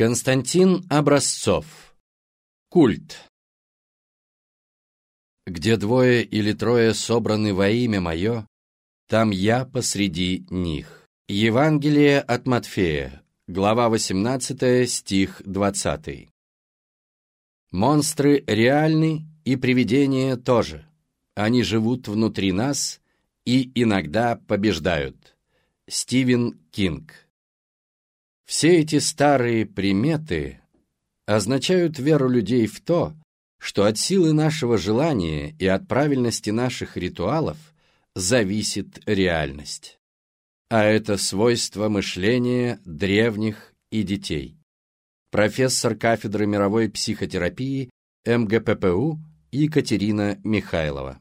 Константин Образцов. Культ. Где двое или трое собраны во имя мое, там я посреди них. Евангелие от Матфея, глава 18, стих 20. Монстры реальны и привидения тоже. Они живут внутри нас и иногда побеждают. Стивен Кинг. Все эти старые приметы означают веру людей в то, что от силы нашего желания и от правильности наших ритуалов зависит реальность. А это свойство мышления древних и детей. Профессор кафедры мировой психотерапии МГППУ Екатерина Михайлова.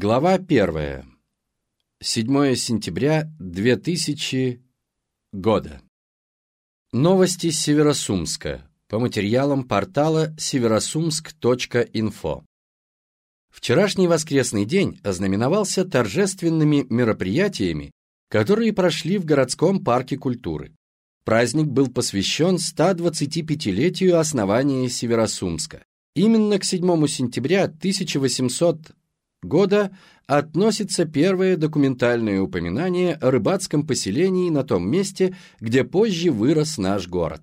Глава первая. 7 сентября 2000 года. Новости Северосумска по материалам портала северосумск.инфо. Вчерашний воскресный день ознаменовался торжественными мероприятиями, которые прошли в городском парке культуры. Праздник был посвящен 125-летию основания Северосумска. Именно к 7 сентября 1800 года относится первое документальное упоминание о рыбацком поселении на том месте, где позже вырос наш город.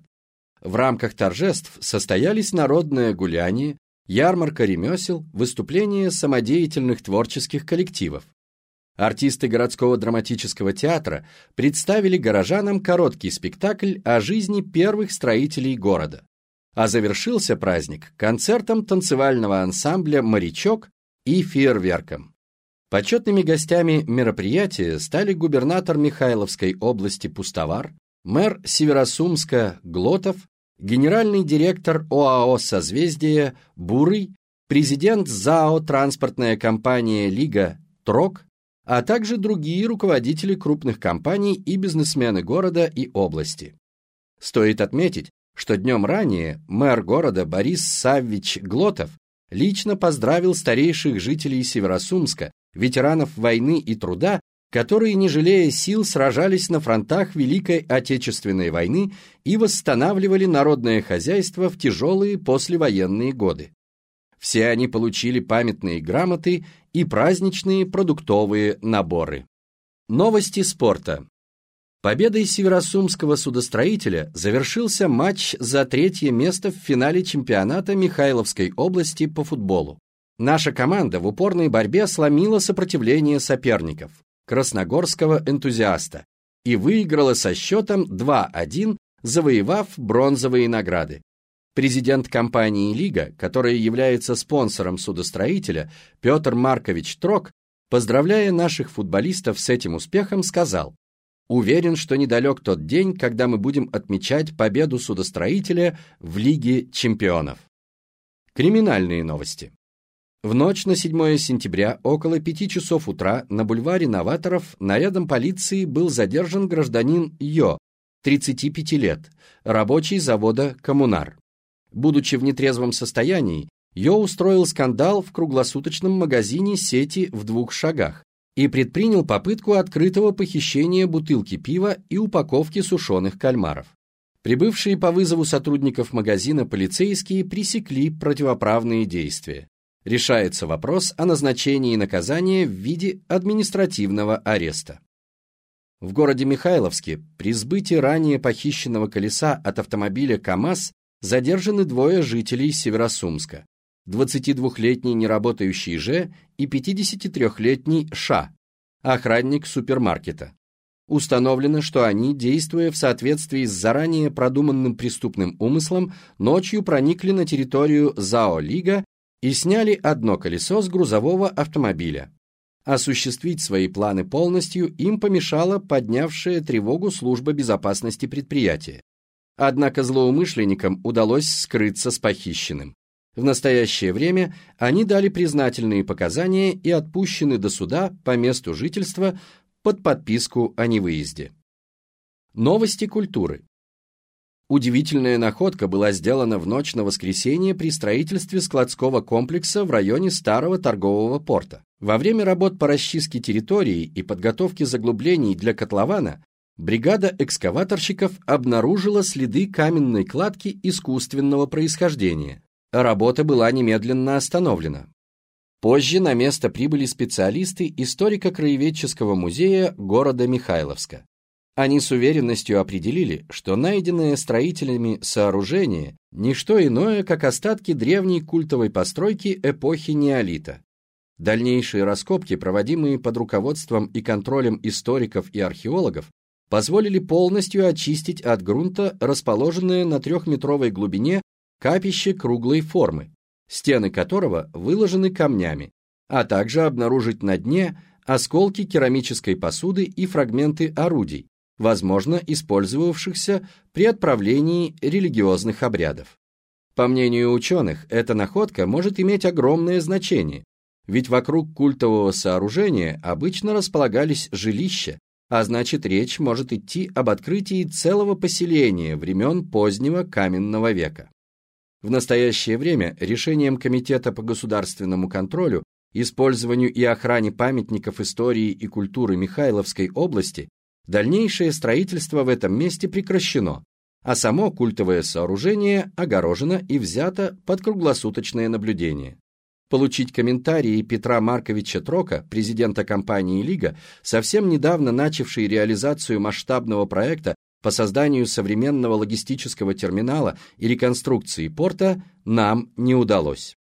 В рамках торжеств состоялись народное гуляние, ярмарка ремесел, выступления самодеятельных творческих коллективов. Артисты городского драматического театра представили горожанам короткий спектакль о жизни первых строителей города. А завершился праздник концертом танцевального ансамбля «Морячок» и фейерверком. Почетными гостями мероприятия стали губернатор Михайловской области Пустовар, мэр Северосумска Глотов, генеральный директор ОАО «Созвездие» Бурый, президент ЗАО «Транспортная компания Лига» Трок, а также другие руководители крупных компаний и бизнесмены города и области. Стоит отметить, что днем ранее мэр города Борис Саввич Глотов лично поздравил старейших жителей Северосумска, ветеранов войны и труда, которые, не жалея сил, сражались на фронтах Великой Отечественной войны и восстанавливали народное хозяйство в тяжелые послевоенные годы. Все они получили памятные грамоты и праздничные продуктовые наборы. Новости спорта. Победой северосумского судостроителя завершился матч за третье место в финале чемпионата Михайловской области по футболу. Наша команда в упорной борьбе сломила сопротивление соперников, красногорского энтузиаста, и выиграла со счетом 2-1, завоевав бронзовые награды. Президент компании «Лига», которая является спонсором судостроителя, Петр Маркович Трок, поздравляя наших футболистов с этим успехом, сказал, Уверен, что недалек тот день, когда мы будем отмечать победу судостроителя в Лиге чемпионов. Криминальные новости. В ночь на 7 сентября около 5 часов утра на бульваре Новаторов нарядом полиции был задержан гражданин Йо, 35 лет, рабочий завода «Коммунар». Будучи в нетрезвом состоянии, Йо устроил скандал в круглосуточном магазине сети в двух шагах, и предпринял попытку открытого похищения бутылки пива и упаковки сушеных кальмаров. Прибывшие по вызову сотрудников магазина полицейские пресекли противоправные действия. Решается вопрос о назначении наказания в виде административного ареста. В городе Михайловске при сбытии ранее похищенного колеса от автомобиля КАМАЗ задержаны двое жителей Северосумска. 22-летний неработающий Ж и 53-летний Ша, охранник супермаркета. Установлено, что они, действуя в соответствии с заранее продуманным преступным умыслом, ночью проникли на территорию ЗАО «Лига» и сняли одно колесо с грузового автомобиля. Осуществить свои планы полностью им помешала поднявшая тревогу служба безопасности предприятия. Однако злоумышленникам удалось скрыться с похищенным. В настоящее время они дали признательные показания и отпущены до суда по месту жительства под подписку о невыезде. Новости культуры. Удивительная находка была сделана в ночь на воскресенье при строительстве складского комплекса в районе старого торгового порта. Во время работ по расчистке территории и подготовке заглублений для котлована бригада экскаваторщиков обнаружила следы каменной кладки искусственного происхождения. Работа была немедленно остановлена. Позже на место прибыли специалисты историко-краеведческого музея города Михайловска. Они с уверенностью определили, что найденное строителями сооружение – не что иное, как остатки древней культовой постройки эпохи неолита. Дальнейшие раскопки, проводимые под руководством и контролем историков и археологов, позволили полностью очистить от грунта расположенное на трехметровой глубине капище круглой формы, стены которого выложены камнями, а также обнаружить на дне осколки керамической посуды и фрагменты орудий, возможно, использовавшихся при отправлении религиозных обрядов. По мнению ученых, эта находка может иметь огромное значение, ведь вокруг культового сооружения обычно располагались жилища, а значит речь может идти об открытии целого поселения времен позднего каменного века. В настоящее время решением Комитета по государственному контролю, использованию и охране памятников истории и культуры Михайловской области Дальнейшее строительство в этом месте прекращено, а само культовое сооружение огорожено и взято под круглосуточное наблюдение. Получить комментарии Петра Марковича Трока, президента компании «Лига», совсем недавно начавшей реализацию масштабного проекта по созданию современного логистического терминала и реконструкции порта, нам не удалось.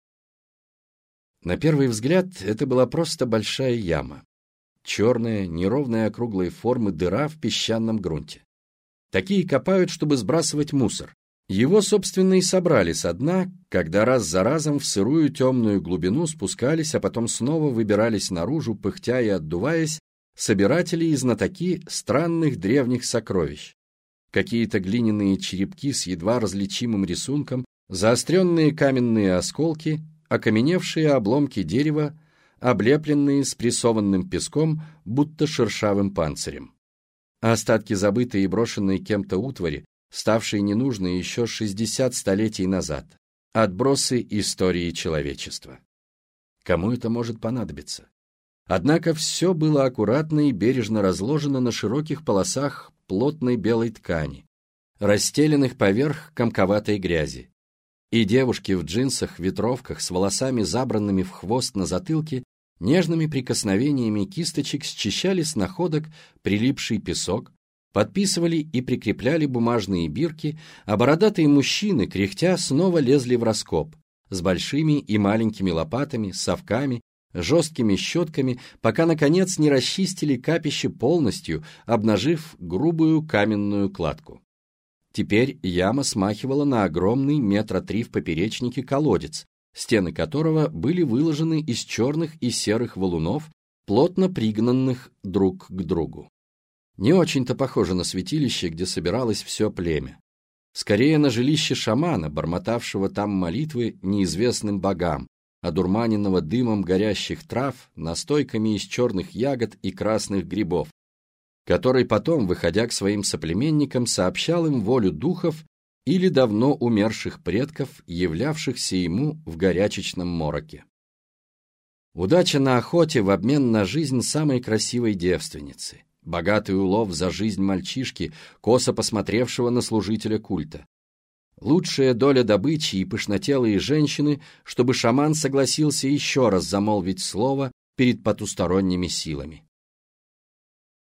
На первый взгляд это была просто большая яма. Черная, неровная округлой формы дыра в песчаном грунте. Такие копают, чтобы сбрасывать мусор. Его, собственно, и собрали со дна, когда раз за разом в сырую темную глубину спускались, а потом снова выбирались наружу, пыхтя и отдуваясь, собиратели и знатоки странных древних сокровищ. Какие-то глиняные черепки с едва различимым рисунком, заостренные каменные осколки, окаменевшие обломки дерева, облепленные спрессованным песком, будто шершавым панцирем. А остатки забытой и брошенной кем-то утвари, ставшие ненужной еще 60 столетий назад. Отбросы истории человечества. Кому это может понадобиться? Однако все было аккуратно и бережно разложено на широких полосах плотной белой ткани, расстеленных поверх комковатой грязи. И девушки в джинсах, ветровках, с волосами забранными в хвост на затылке Нежными прикосновениями кисточек счищали с находок прилипший песок, подписывали и прикрепляли бумажные бирки, а бородатые мужчины, кряхтя, снова лезли в раскоп с большими и маленькими лопатами, совками, жесткими щетками, пока, наконец, не расчистили капище полностью, обнажив грубую каменную кладку. Теперь яма смахивала на огромный метра три в поперечнике колодец, стены которого были выложены из черных и серых валунов, плотно пригнанных друг к другу. Не очень-то похоже на святилище, где собиралось все племя. Скорее на жилище шамана, бормотавшего там молитвы неизвестным богам, одурманенного дымом горящих трав, настойками из черных ягод и красных грибов, который потом, выходя к своим соплеменникам, сообщал им волю духов или давно умерших предков, являвшихся ему в горячечном мороке. Удача на охоте в обмен на жизнь самой красивой девственницы, богатый улов за жизнь мальчишки, косо посмотревшего на служителя культа. Лучшая доля добычи и пышнотелые женщины, чтобы шаман согласился еще раз замолвить слово перед потусторонними силами.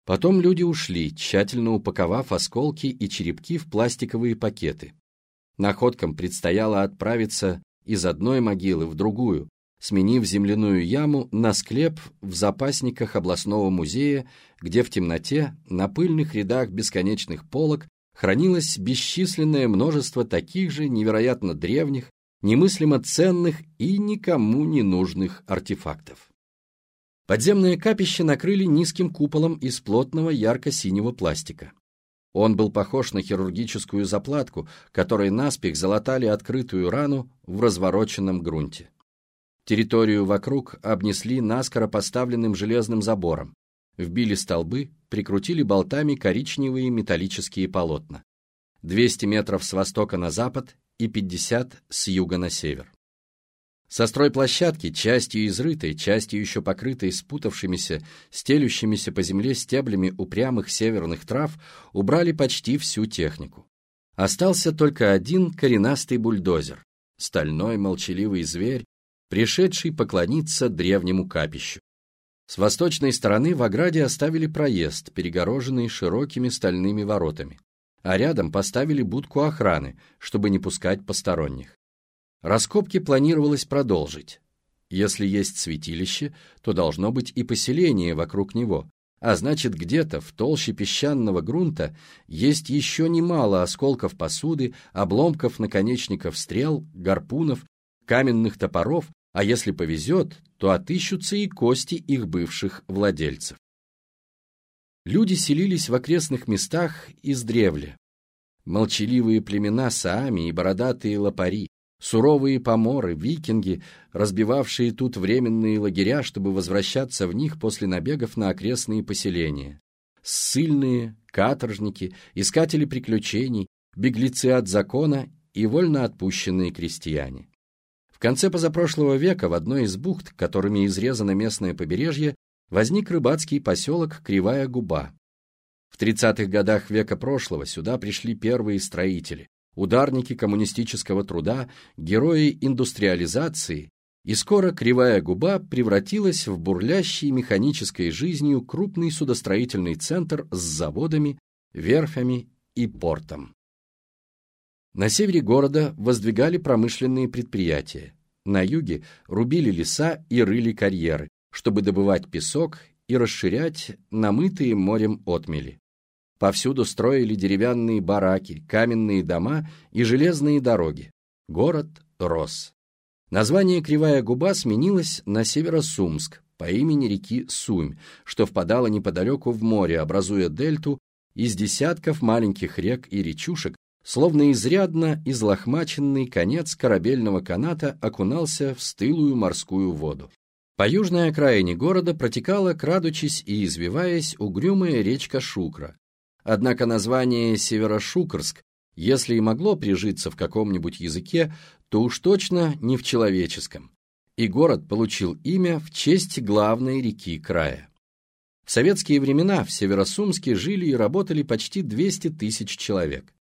Потом люди ушли, тщательно упаковав осколки и черепки в пластиковые пакеты. Находкам предстояло отправиться из одной могилы в другую, сменив земляную яму на склеп в запасниках областного музея, где в темноте, на пыльных рядах бесконечных полок, хранилось бесчисленное множество таких же невероятно древних, немыслимо ценных и никому не нужных артефактов. Подземное капище накрыли низким куполом из плотного ярко-синего пластика. Он был похож на хирургическую заплатку, которой наспех залатали открытую рану в развороченном грунте. Территорию вокруг обнесли наскоро поставленным железным забором, вбили столбы, прикрутили болтами коричневые металлические полотна. 200 метров с востока на запад и 50 с юга на север. Со стройплощадки, частью изрытой, частью еще покрытой спутавшимися, стелющимися по земле стеблями упрямых северных трав, убрали почти всю технику. Остался только один коренастый бульдозер, стальной молчаливый зверь, пришедший поклониться древнему капищу. С восточной стороны в ограде оставили проезд, перегороженный широкими стальными воротами, а рядом поставили будку охраны, чтобы не пускать посторонних. Раскопки планировалось продолжить. Если есть святилище, то должно быть и поселение вокруг него, а значит где-то в толще песчаного грунта есть еще немало осколков посуды, обломков наконечников стрел, гарпунов, каменных топоров, а если повезет, то отыщутся и кости их бывших владельцев. Люди селились в окрестных местах издревле. Молчаливые племена Саами и бородатые лопари, Суровые поморы, викинги, разбивавшие тут временные лагеря, чтобы возвращаться в них после набегов на окрестные поселения. Ссыльные, каторжники, искатели приключений, беглецы от закона и вольно отпущенные крестьяне. Конце позапрошлого века в одной из бухт, которыми изрезано местное побережье, возник рыбацкий поселок Кривая Губа. В 30-х годах века прошлого сюда пришли первые строители, ударники коммунистического труда, герои индустриализации, и скоро Кривая Губа превратилась в бурлящий механической жизнью крупный судостроительный центр с заводами, верфями и портом. На севере города воздвигали промышленные предприятия, на юге рубили леса и рыли карьеры, чтобы добывать песок и расширять намытые морем отмели. Повсюду строили деревянные бараки, каменные дома и железные дороги. Город рос. Название Кривая Губа сменилось на Северосумск по имени реки Сумь, что впадала неподалеку в море, образуя дельту из десятков маленьких рек и речушек, словно изрядно излохмаченный конец корабельного каната окунался в стылую морскую воду. По южной окраине города протекала, крадучись и извиваясь, угрюмая речка Шукра, Однако название Северошукрск, если и могло прижиться в каком-нибудь языке, то уж точно не в человеческом. И город получил имя в честь главной реки края. В советские времена в Северосумске жили и работали почти 200 тысяч человек.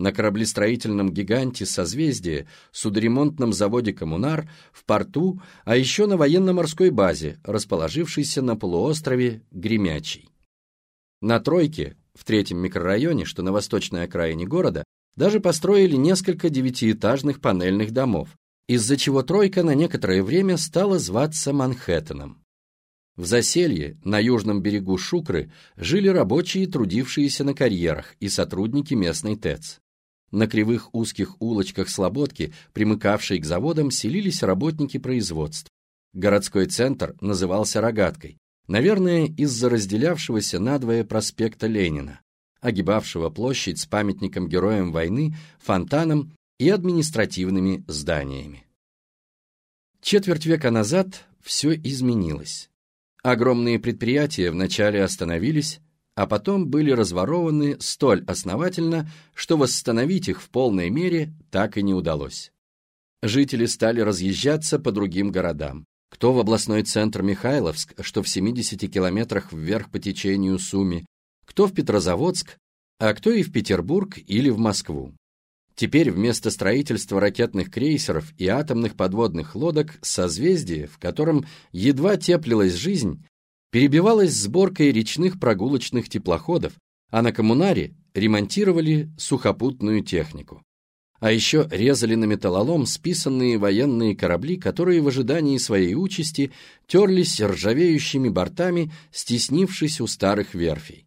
На кораблестроительном гиганте «Созвездие», судоремонтном заводе «Коммунар», в порту, а еще на военно-морской базе, расположившейся на полуострове Гремячий. На «Тройке» В третьем микрорайоне, что на восточной окраине города, даже построили несколько девятиэтажных панельных домов, из-за чего тройка на некоторое время стала зваться Манхэттеном. В Заселье, на южном берегу Шукры, жили рабочие, трудившиеся на карьерах, и сотрудники местной ТЭЦ. На кривых узких улочках Слободки, примыкавшей к заводам, селились работники производств. Городской центр назывался Рогаткой, Наверное, из-за разделявшегося надвое проспекта Ленина, огибавшего площадь с памятником героям войны, фонтаном и административными зданиями. Четверть века назад все изменилось. Огромные предприятия вначале остановились, а потом были разворованы столь основательно, что восстановить их в полной мере так и не удалось. Жители стали разъезжаться по другим городам. Кто в областной центр Михайловск, что в 70 километрах вверх по течению Суми, кто в Петрозаводск, а кто и в Петербург или в Москву. Теперь вместо строительства ракетных крейсеров и атомных подводных лодок созвездие, в котором едва теплилась жизнь, перебивалось сборкой речных прогулочных теплоходов, а на коммунаре ремонтировали сухопутную технику. А еще резали на металлолом списанные военные корабли, которые в ожидании своей участи терлись ржавеющими бортами, стеснившись у старых верфей.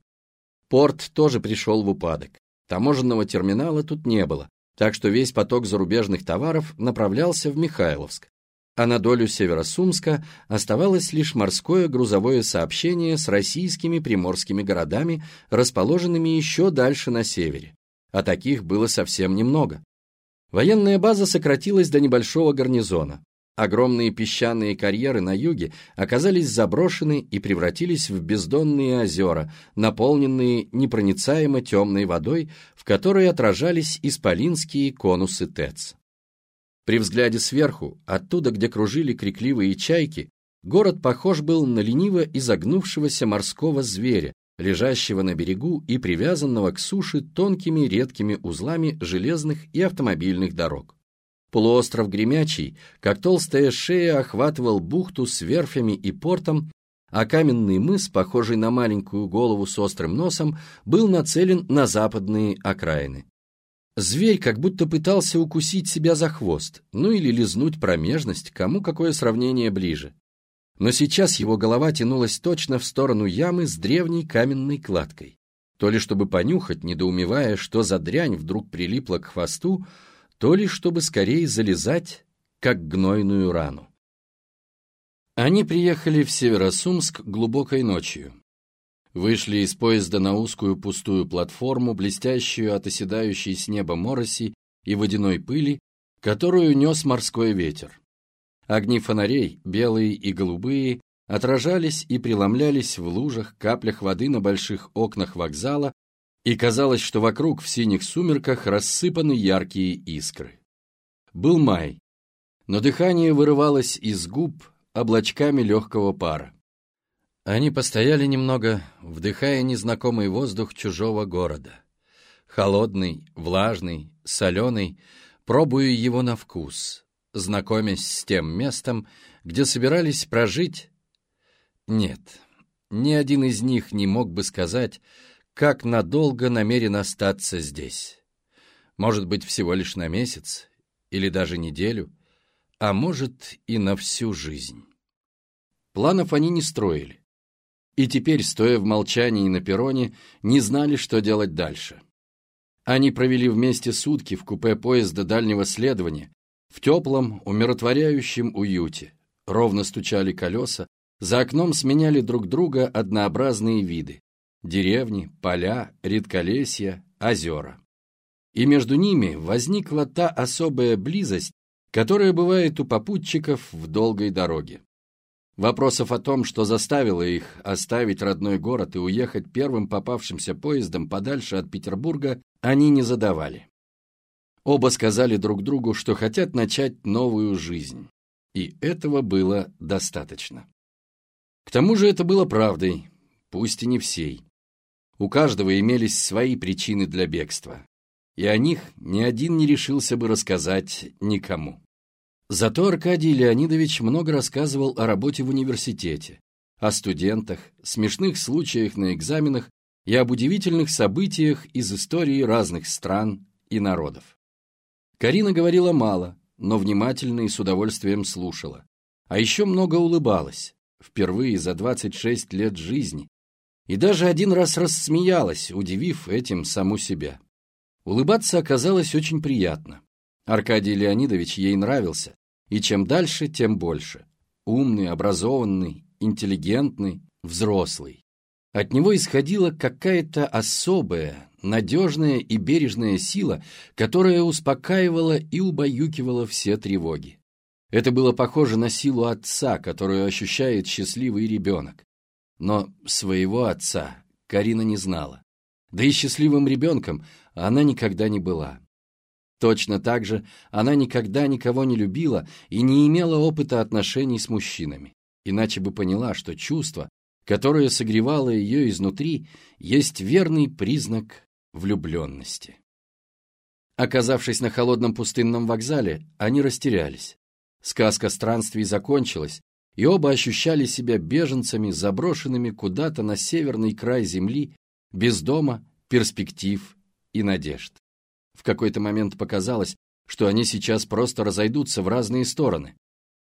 Порт тоже пришел в упадок. Таможенного терминала тут не было, так что весь поток зарубежных товаров направлялся в Михайловск, а на долю Северосумска оставалось лишь морское грузовое сообщение с российскими приморскими городами, расположенными еще дальше на севере. А таких было совсем немного. Военная база сократилась до небольшого гарнизона. Огромные песчаные карьеры на юге оказались заброшены и превратились в бездонные озера, наполненные непроницаемо темной водой, в которой отражались исполинские конусы ТЭЦ. При взгляде сверху, оттуда, где кружили крикливые чайки, город похож был на лениво изогнувшегося морского зверя, лежащего на берегу и привязанного к суше тонкими редкими узлами железных и автомобильных дорог. Полуостров Гремячий, как толстая шея, охватывал бухту с верфями и портом, а каменный мыс, похожий на маленькую голову с острым носом, был нацелен на западные окраины. Зверь как будто пытался укусить себя за хвост, ну или лизнуть промежность, кому какое сравнение ближе. Но сейчас его голова тянулась точно в сторону ямы с древней каменной кладкой. То ли чтобы понюхать, недоумевая, что за дрянь вдруг прилипла к хвосту, то ли чтобы скорее залезать, как гнойную рану. Они приехали в Северосумск глубокой ночью. Вышли из поезда на узкую пустую платформу, блестящую от оседающей с неба мороси и водяной пыли, которую нес морской ветер. Огни фонарей, белые и голубые, отражались и преломлялись в лужах, каплях воды на больших окнах вокзала, и казалось, что вокруг в синих сумерках рассыпаны яркие искры. Был май, но дыхание вырывалось из губ облачками легкого пара. Они постояли немного, вдыхая незнакомый воздух чужого города. Холодный, влажный, соленый, пробуя его на вкус, знакомясь с тем местом, где собирались прожить? Нет, ни один из них не мог бы сказать, как надолго намерен остаться здесь. Может быть, всего лишь на месяц или даже неделю, а может и на всю жизнь. Планов они не строили. И теперь, стоя в молчании на перроне, не знали, что делать дальше. Они провели вместе сутки в купе поезда дальнего следования, в теплом, умиротворяющем уюте. Ровно стучали колеса, за окном сменяли друг друга однообразные виды. Деревни, поля, редколесья, озера. И между ними возникла та особая близость, которая бывает у попутчиков в долгой дороге. Вопросов о том, что заставило их оставить родной город и уехать первым попавшимся поездом подальше от Петербурга, они не задавали. Оба сказали друг другу, что хотят начать новую жизнь. И этого было достаточно. К тому же это было правдой, пусть и не всей. У каждого имелись свои причины для бегства. И о них ни один не решился бы рассказать никому. Зато Аркадий Леонидович много рассказывал о работе в университете, о студентах, смешных случаях на экзаменах и об удивительных событиях из истории разных стран и народов. Карина говорила мало, но внимательно и с удовольствием слушала. А еще много улыбалась, впервые за 26 лет жизни, и даже один раз рассмеялась, удивив этим саму себя. Улыбаться оказалось очень приятно. Аркадий Леонидович ей нравился, и чем дальше, тем больше. Умный, образованный, интеллигентный, взрослый. От него исходила какая-то особая, надежная и бережная сила, которая успокаивала и убаюкивала все тревоги. Это было похоже на силу отца, которую ощущает счастливый ребенок. Но своего отца Карина не знала. Да и счастливым ребенком она никогда не была. Точно так же она никогда никого не любила и не имела опыта отношений с мужчинами. Иначе бы поняла, что чувство, которое согревало ее изнутри, есть верный признак влюбленности. Оказавшись на холодном пустынном вокзале, они растерялись. Сказка странствий закончилась, и оба ощущали себя беженцами, заброшенными куда-то на северный край земли, без дома, перспектив и надежд. В какой-то момент показалось, что они сейчас просто разойдутся в разные стороны.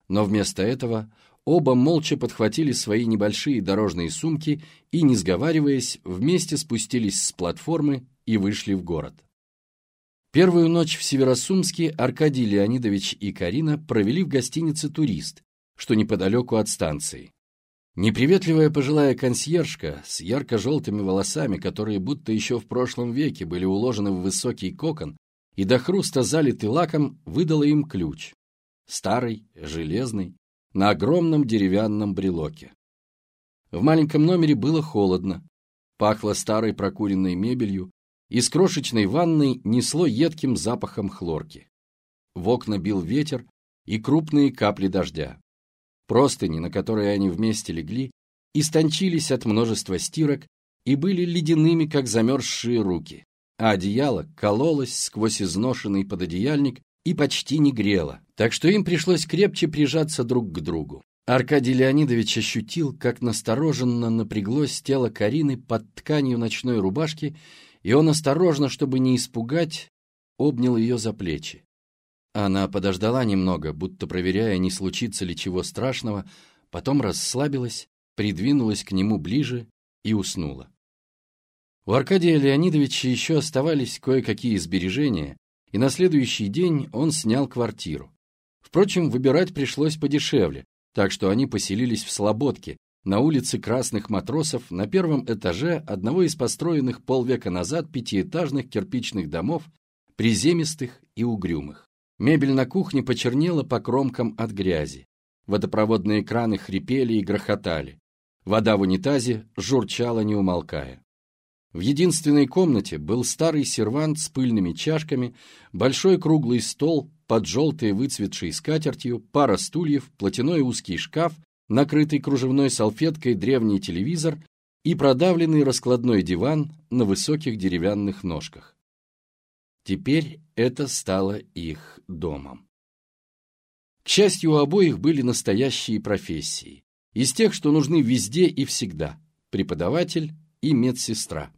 Но вместо этого оба молча подхватили свои небольшие дорожные сумки и, не сговариваясь, вместе спустились с платформы и вышли в город. Первую ночь в Северосумске Аркадий Леонидович и Карина провели в гостинице «Турист», что неподалеку от станции. Неприветливая пожилая консьержка с ярко-желтыми волосами, которые будто еще в прошлом веке были уложены в высокий кокон и до хруста залиты лаком, выдала им ключ. старый, железный, на огромном деревянном брелоке. В маленьком номере было холодно, пахло старой прокуренной мебелью, из крошечной ванной несло едким запахом хлорки. В окна бил ветер и крупные капли дождя. Простыни, на которые они вместе легли, истончились от множества стирок и были ледяными, как замерзшие руки, а одеяло кололось сквозь изношенный пододеяльник и почти не грело, так что им пришлось крепче прижаться друг к другу. Аркадий Леонидович ощутил, как настороженно напряглось тело Карины под тканью ночной рубашки и он осторожно, чтобы не испугать, обнял ее за плечи. Она подождала немного, будто проверяя, не случится ли чего страшного, потом расслабилась, придвинулась к нему ближе и уснула. У Аркадия Леонидовича еще оставались кое-какие сбережения, и на следующий день он снял квартиру. Впрочем, выбирать пришлось подешевле, так что они поселились в Слободке, на улице Красных Матросов на первом этаже одного из построенных полвека назад пятиэтажных кирпичных домов, приземистых и угрюмых. Мебель на кухне почернела по кромкам от грязи. Водопроводные краны хрипели и грохотали. Вода в унитазе журчала не умолкая. В единственной комнате был старый сервант с пыльными чашками, большой круглый стол под желтой выцветшей скатертью, пара стульев, платяной узкий шкаф накрытый кружевной салфеткой древний телевизор и продавленный раскладной диван на высоких деревянных ножках. Теперь это стало их домом. К счастью, у обоих были настоящие профессии. Из тех, что нужны везде и всегда – преподаватель и медсестра.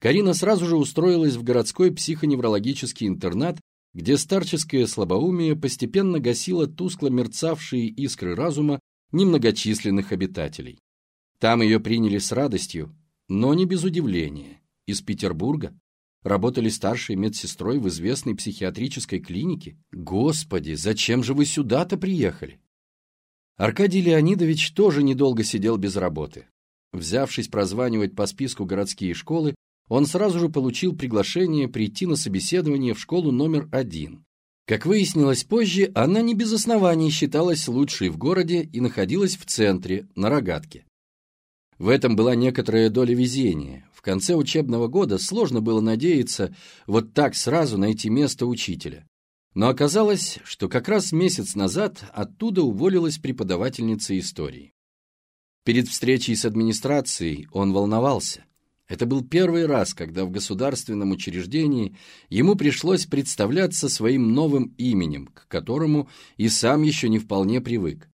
Карина сразу же устроилась в городской психоневрологический интернат, где старческое слабоумие постепенно гасило тускло мерцавшие искры разума немногочисленных обитателей. Там ее приняли с радостью, но не без удивления. Из Петербурга работали старшей медсестрой в известной психиатрической клинике. Господи, зачем же вы сюда-то приехали? Аркадий Леонидович тоже недолго сидел без работы. Взявшись прозванивать по списку городские школы, он сразу же получил приглашение прийти на собеседование в школу номер один, как выяснилось позже, она не без оснований считалась лучшей в городе и находилась в центре, на Рогатке. В этом была некоторая доля везения. В конце учебного года сложно было надеяться вот так сразу найти место учителя. Но оказалось, что как раз месяц назад оттуда уволилась преподавательница истории. Перед встречей с администрацией он волновался. Это был первый раз, когда в государственном учреждении ему пришлось представляться своим новым именем, к которому и сам еще не вполне привык.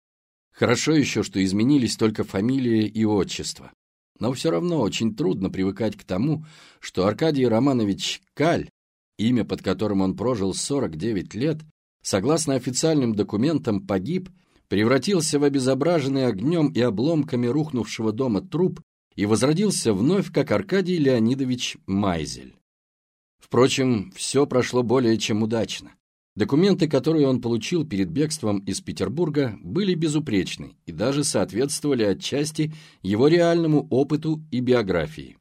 Хорошо еще, что изменились только фамилия и отчество. Но все равно очень трудно привыкать к тому, что Аркадий Романович Каль, имя под которым он прожил 49 лет, согласно официальным документам погиб, превратился в обезображенный огнем и обломками рухнувшего дома труп и возродился вновь как Аркадий Леонидович Майзель. Впрочем, все прошло более чем удачно. Документы, которые он получил перед бегством из Петербурга, были безупречны и даже соответствовали отчасти его реальному опыту и биографии.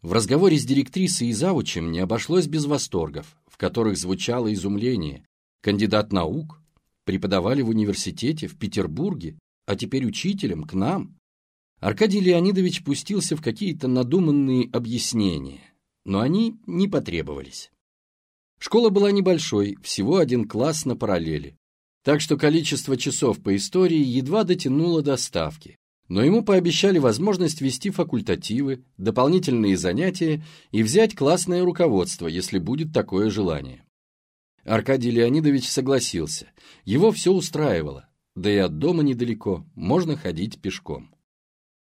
В разговоре с директрисой и завучем не обошлось без восторгов, в которых звучало изумление. Кандидат наук, преподавали в университете в Петербурге, а теперь учителем к нам. Аркадий Леонидович пустился в какие-то надуманные объяснения, но они не потребовались. Школа была небольшой, всего один класс на параллели, так что количество часов по истории едва дотянуло до ставки, но ему пообещали возможность вести факультативы, дополнительные занятия и взять классное руководство, если будет такое желание. Аркадий Леонидович согласился, его все устраивало, да и от дома недалеко, можно ходить пешком.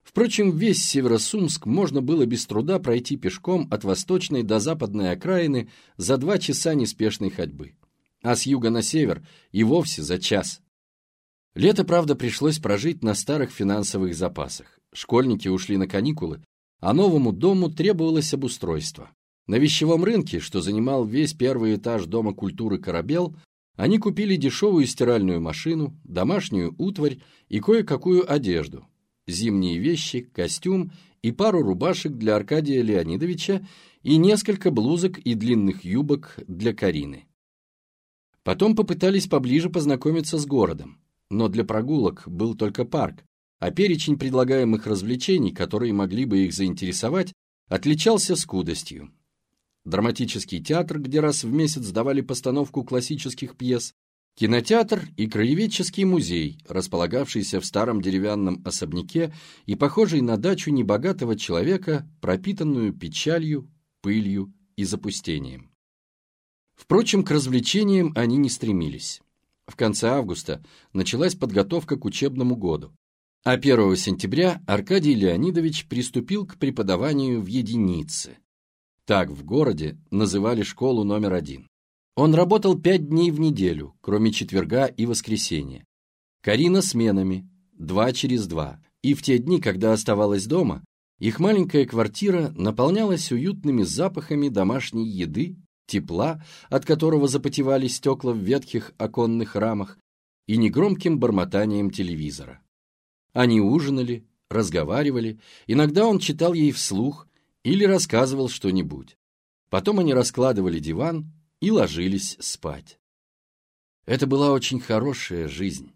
Впрочем, весь Северосумск можно было без труда пройти пешком от восточной до западной окраины за два часа неспешной ходьбы, а с юга на север и вовсе за час. Лето, правда, пришлось прожить на старых финансовых запасах. Школьники ушли на каникулы, а новому дому требовалось обустройство. На вещевом рынке, что занимал весь первый этаж Дома культуры «Корабел», они купили дешевую стиральную машину, домашнюю утварь и кое-какую одежду, зимние вещи, костюм и пару рубашек для Аркадия Леонидовича и несколько блузок и длинных юбок для Карины. Потом попытались поближе познакомиться с городом, но для прогулок был только парк, а перечень предлагаемых развлечений, которые могли бы их заинтересовать, отличался скудостью. Драматический театр, где раз в месяц давали постановку классических пьес, кинотеатр и краеведческий музей, располагавшийся в старом деревянном особняке и похожий на дачу небогатого человека, пропитанную печалью, пылью и запустением. Впрочем, к развлечениям они не стремились. В конце августа началась подготовка к учебному году. А 1 сентября Аркадий Леонидович приступил к преподаванию в единице. Так в городе называли школу номер один. Он работал пять дней в неделю, кроме четверга и воскресенья. Карина сменами, два через два. И в те дни, когда оставалась дома, их маленькая квартира наполнялась уютными запахами домашней еды, тепла, от которого запотевали стекла в ветхих оконных рамах, и негромким бормотанием телевизора. Они ужинали, разговаривали, иногда он читал ей вслух или рассказывал что-нибудь. Потом они раскладывали диван и ложились спать. Это была очень хорошая жизнь.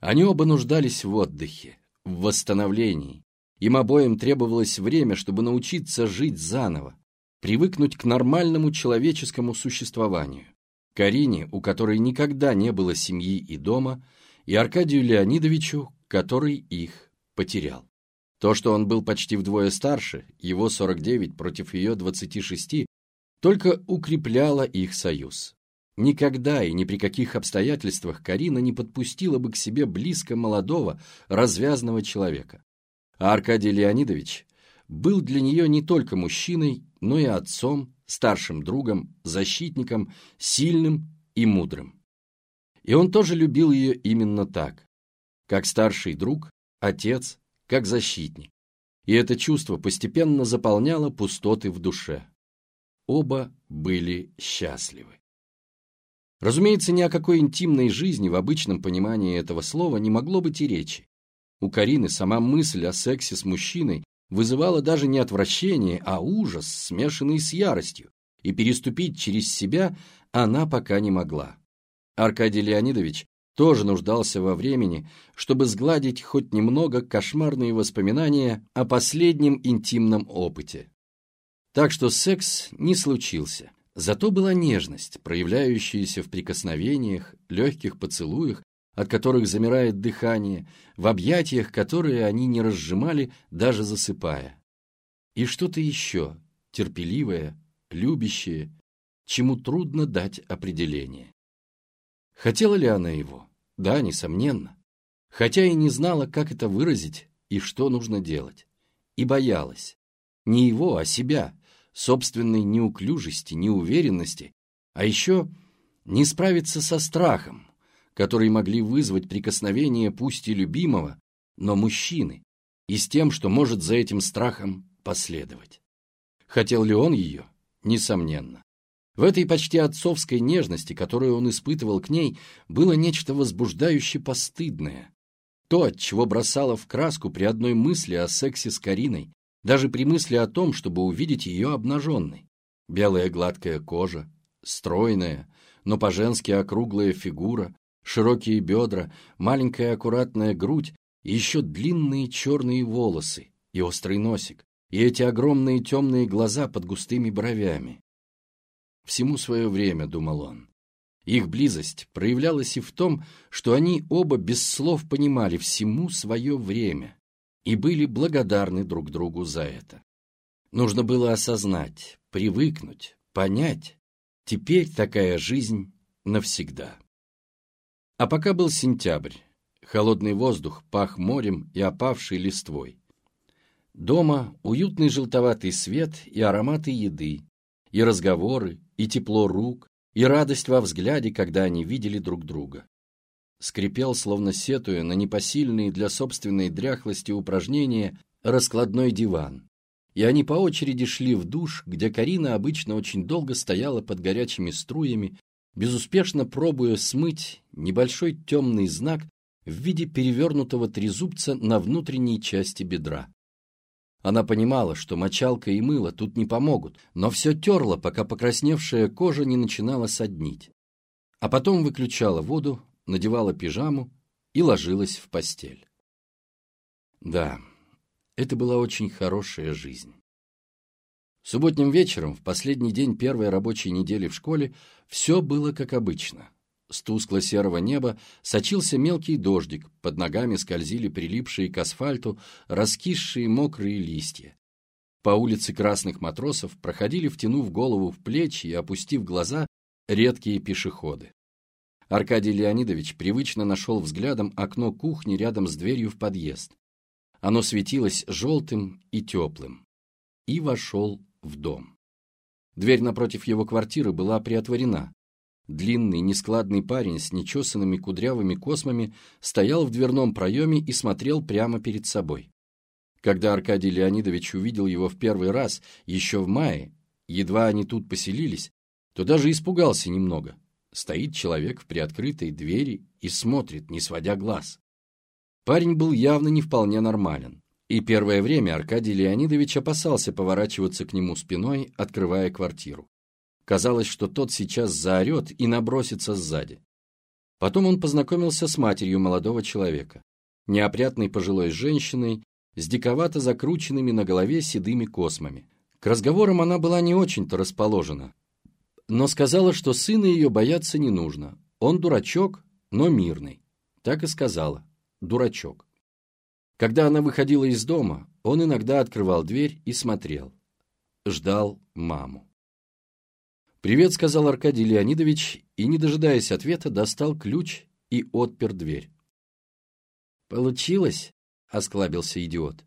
Они оба нуждались в отдыхе, в восстановлении. Им обоим требовалось время, чтобы научиться жить заново, привыкнуть к нормальному человеческому существованию. Карине, у которой никогда не было семьи и дома, и Аркадию Леонидовичу, который их потерял. То, что он был почти вдвое старше, его 49 против ее 26, только укрепляло их союз. Никогда и ни при каких обстоятельствах Карина не подпустила бы к себе близко молодого, развязного человека. А Аркадий Леонидович был для нее не только мужчиной, но и отцом, старшим другом, защитником, сильным и мудрым. И он тоже любил ее именно так, как старший друг, отец, как защитник. И это чувство постепенно заполняло пустоты в душе. Оба были счастливы. Разумеется, ни о какой интимной жизни в обычном понимании этого слова не могло быть и речи. У Карины сама мысль о сексе с мужчиной вызывала даже не отвращение, а ужас, смешанный с яростью, и переступить через себя она пока не могла. Аркадий Леонидович тоже нуждался во времени, чтобы сгладить хоть немного кошмарные воспоминания о последнем интимном опыте. Так что секс не случился. Зато была нежность, проявляющаяся в прикосновениях, легких поцелуях, от которых замирает дыхание, в объятиях, которые они не разжимали, даже засыпая. И что-то еще, терпеливое, любящее, чему трудно дать определение. Хотела ли она его? Да, несомненно. Хотя и не знала, как это выразить и что нужно делать. И боялась. Не его, а себя, собственной неуклюжести, неуверенности, а еще не справиться со страхом, который могли вызвать прикосновение пусть и любимого, но мужчины, и с тем, что может за этим страхом последовать. Хотел ли он ее? Несомненно. В этой почти отцовской нежности, которую он испытывал к ней, было нечто возбуждающе постыдное. То, от чего бросало в краску при одной мысли о сексе с Кариной, даже при мысли о том, чтобы увидеть ее обнаженной. Белая гладкая кожа, стройная, но по-женски округлая фигура, широкие бедра, маленькая аккуратная грудь и еще длинные черные волосы и острый носик, и эти огромные темные глаза под густыми бровями. Всему свое время, думал он. Их близость проявлялась и в том, что они оба без слов понимали всему свое время и были благодарны друг другу за это. Нужно было осознать, привыкнуть, понять. Теперь такая жизнь навсегда. А пока был сентябрь, холодный воздух пах морем и опавшей листвой. Дома уютный желтоватый свет и ароматы еды, и разговоры, и тепло рук, и радость во взгляде, когда они видели друг друга. Скрипел, словно сетуя на непосильные для собственной дряхлости упражнения, раскладной диван. И они по очереди шли в душ, где Карина обычно очень долго стояла под горячими струями, безуспешно пробуя смыть небольшой темный знак в виде перевернутого трезубца на внутренней части бедра. Она понимала, что мочалка и мыло тут не помогут, но все терло, пока покрасневшая кожа не начинала соднить. а потом выключала воду, надевала пижаму и ложилась в постель. Да, это была очень хорошая жизнь. Субботним вечером, в последний день первой рабочей недели в школе, все было как обычно. С тускло-серого неба сочился мелкий дождик, под ногами скользили прилипшие к асфальту раскисшие мокрые листья. По улице красных матросов проходили, втянув голову в плечи и опустив глаза, редкие пешеходы. Аркадий Леонидович привычно нашел взглядом окно кухни рядом с дверью в подъезд. Оно светилось желтым и теплым. И вошел в дом. Дверь напротив его квартиры была приотворена. Длинный, нескладный парень с нечесанными кудрявыми космами стоял в дверном проеме и смотрел прямо перед собой. Когда Аркадий Леонидович увидел его в первый раз, еще в мае, едва они тут поселились, то даже испугался немного. Стоит человек в приоткрытой двери и смотрит, не сводя глаз. Парень был явно не вполне нормален. И первое время Аркадий Леонидович опасался поворачиваться к нему спиной, открывая квартиру. Казалось, что тот сейчас заорет и набросится сзади. Потом он познакомился с матерью молодого человека, неопрятной пожилой женщиной с диковато закрученными на голове седыми космами. К разговорам она была не очень-то расположена, но сказала, что сына ее бояться не нужно. Он дурачок, но мирный. Так и сказала. Дурачок. Когда она выходила из дома, он иногда открывал дверь и смотрел. Ждал маму. «Привет», — сказал Аркадий Леонидович, и, не дожидаясь ответа, достал ключ и отпер дверь. «Получилось?» — осклабился идиот.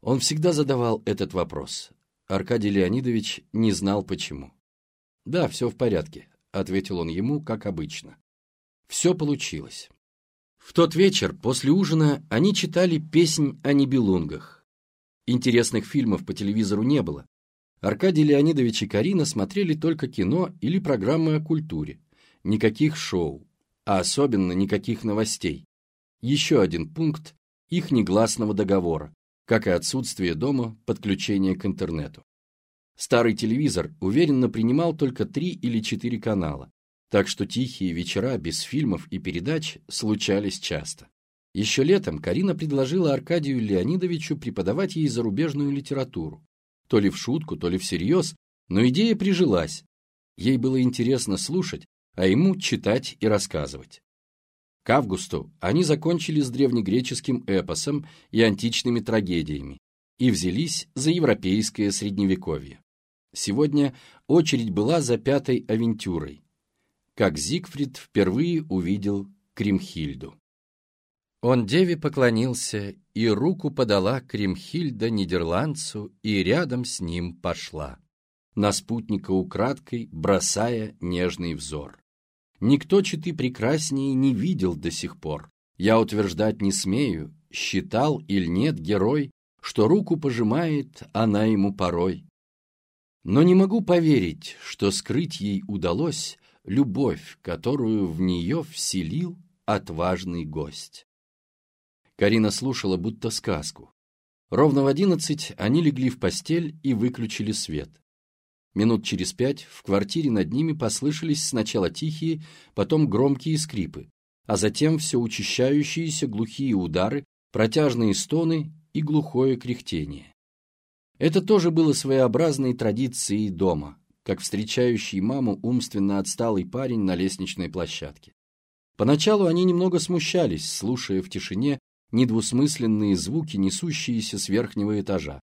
Он всегда задавал этот вопрос. Аркадий Леонидович не знал почему. «Да, все в порядке», — ответил он ему, как обычно. Все получилось. В тот вечер, после ужина, они читали «Песнь о небелунгах». Интересных фильмов по телевизору не было. Аркадий Леонидович и Карина смотрели только кино или программы о культуре. Никаких шоу, а особенно никаких новостей. Еще один пункт их негласного договора, как и отсутствие дома подключения к интернету. Старый телевизор уверенно принимал только три или четыре канала, так что тихие вечера без фильмов и передач случались часто. Еще летом Карина предложила Аркадию Леонидовичу преподавать ей зарубежную литературу. То ли в шутку, то ли всерьез, но идея прижилась. Ей было интересно слушать, а ему читать и рассказывать. К августу они закончили с древнегреческим эпосом и античными трагедиями и взялись за европейское средневековье. Сегодня очередь была за пятой авентюрой как Зигфрид впервые увидел Кримхильду. Он деве поклонился, и руку подала Кримхильда нидерландцу, и рядом с ним пошла, на спутника украдкой бросая нежный взор. Никто читы прекраснее не видел до сих пор. Я утверждать не смею, считал или нет герой, что руку пожимает она ему порой. Но не могу поверить, что скрыть ей удалось любовь, которую в нее вселил отважный гость. Карина слушала будто сказку. Ровно в одиннадцать они легли в постель и выключили свет. Минут через пять в квартире над ними послышались сначала тихие, потом громкие скрипы, а затем все учащающиеся глухие удары, протяжные стоны и глухое кряхтение. Это тоже было своеобразной традицией дома, как встречающий маму умственно отсталый парень на лестничной площадке. Поначалу они немного смущались, слушая в тишине недвусмысленные звуки, несущиеся с верхнего этажа.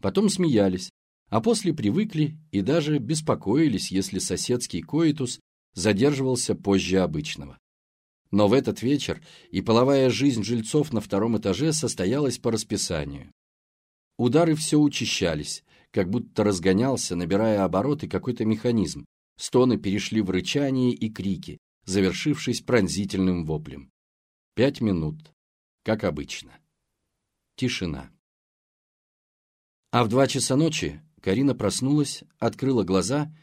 Потом смеялись, а после привыкли и даже беспокоились, если соседский коитус задерживался позже обычного. Но в этот вечер и половая жизнь жильцов на втором этаже состоялась по расписанию. Удары все учащались, как будто разгонялся, набирая обороты какой-то механизм. Стоны перешли в рычание и крики, завершившись пронзительным воплем. Пять минут, как обычно. Тишина. А в два часа ночи Карина проснулась, открыла глаза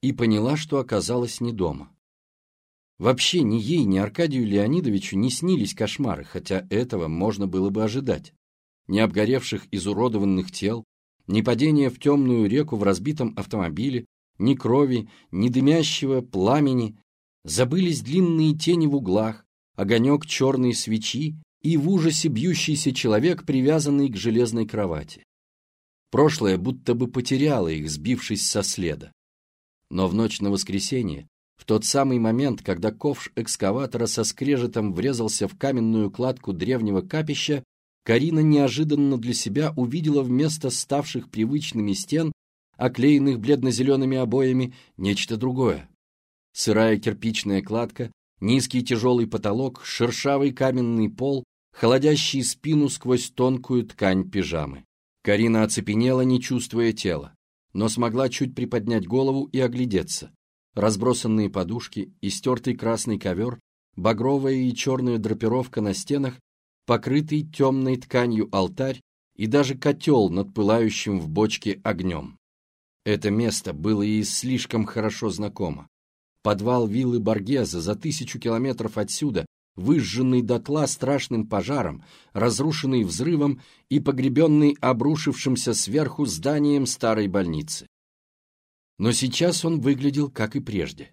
и поняла, что оказалась не дома. Вообще ни ей, ни Аркадию Леонидовичу не снились кошмары, хотя этого можно было бы ожидать. Ни обгоревших изуродованных тел, ни падения в темную реку в разбитом автомобиле, ни крови, ни дымящего пламени. Забылись длинные тени в углах, огонек черной свечи и в ужасе бьющийся человек, привязанный к железной кровати. Прошлое будто бы потеряло их, сбившись со следа. Но в ночь на воскресенье, в тот самый момент, когда ковш экскаватора со скрежетом врезался в каменную кладку древнего капища, Карина неожиданно для себя увидела вместо ставших привычными стен, оклеенных бледно-зелеными обоями, нечто другое. Сырая кирпичная кладка, низкий тяжелый потолок, шершавый каменный пол, холодящий спину сквозь тонкую ткань пижамы. Карина оцепенела, не чувствуя тела, но смогла чуть приподнять голову и оглядеться. Разбросанные подушки, истертый красный ковер, багровая и черная драпировка на стенах, покрытый темной тканью алтарь и даже котел над пылающим в бочке огнем. Это место было ей слишком хорошо знакомо. Подвал виллы Баргеза за тысячу километров отсюда, выжженный дотла страшным пожаром, разрушенный взрывом и погребенный обрушившимся сверху зданием старой больницы. Но сейчас он выглядел как и прежде.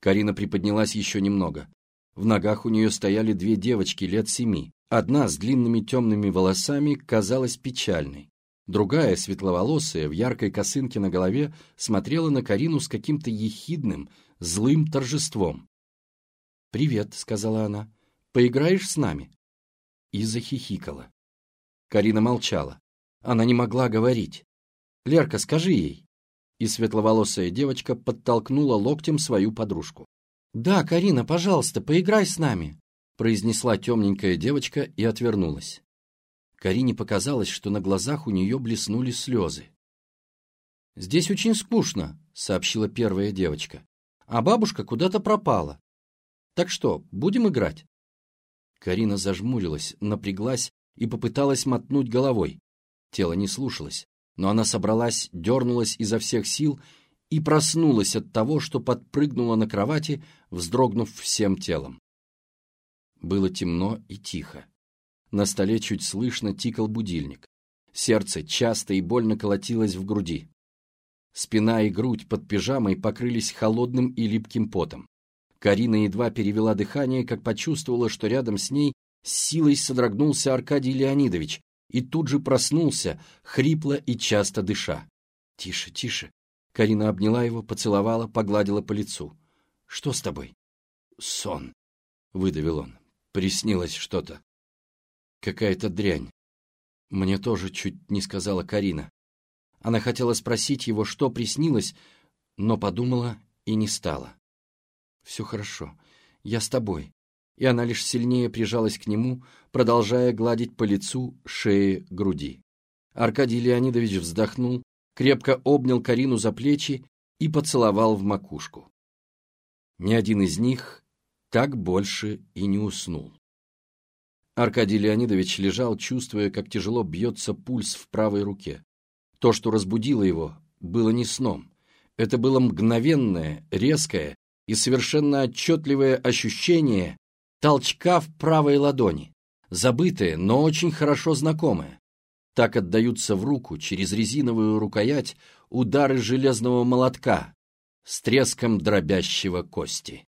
Карина приподнялась еще немного. В ногах у нее стояли две девочки лет семи. Одна с длинными темными волосами казалась печальной. Другая, светловолосая, в яркой косынке на голове, смотрела на Карину с каким-то ехидным, злым торжеством. «Привет», — сказала она. «Поиграешь с нами?» И захихикала. Карина молчала. Она не могла говорить. «Лерка, скажи ей». И светловолосая девочка подтолкнула локтем свою подружку. «Да, Карина, пожалуйста, поиграй с нами», произнесла темненькая девочка и отвернулась. Карине показалось, что на глазах у нее блеснули слезы. «Здесь очень скучно», — сообщила первая девочка. «А бабушка куда-то пропала. Так что, будем играть?» Карина зажмурилась, напряглась и попыталась мотнуть головой. Тело не слушалось, но она собралась, дернулась изо всех сил и проснулась от того, что подпрыгнула на кровати, вздрогнув всем телом. Было темно и тихо. На столе чуть слышно тикал будильник. Сердце часто и больно колотилось в груди. Спина и грудь под пижамой покрылись холодным и липким потом. Карина едва перевела дыхание, как почувствовала, что рядом с ней с силой содрогнулся Аркадий Леонидович и тут же проснулся, хрипло и часто дыша. «Тише, тише!» Карина обняла его, поцеловала, погладила по лицу. «Что с тобой?» «Сон», — выдавил он. «Приснилось что-то. Какая-то дрянь. Мне тоже чуть не сказала Карина. Она хотела спросить его, что приснилось, но подумала и не стала. «Все хорошо. Я с тобой». И она лишь сильнее прижалась к нему, продолжая гладить по лицу, шее, груди. Аркадий Леонидович вздохнул, крепко обнял Карину за плечи и поцеловал в макушку. Ни один из них так больше и не уснул. Аркадий Леонидович лежал, чувствуя, как тяжело бьется пульс в правой руке. То, что разбудило его, было не сном. Это было мгновенное, резкое и совершенно отчетливое ощущение толчка в правой ладони, забытое, но очень хорошо знакомое. Так отдаются в руку через резиновую рукоять удары железного молотка с треском дробящего кости.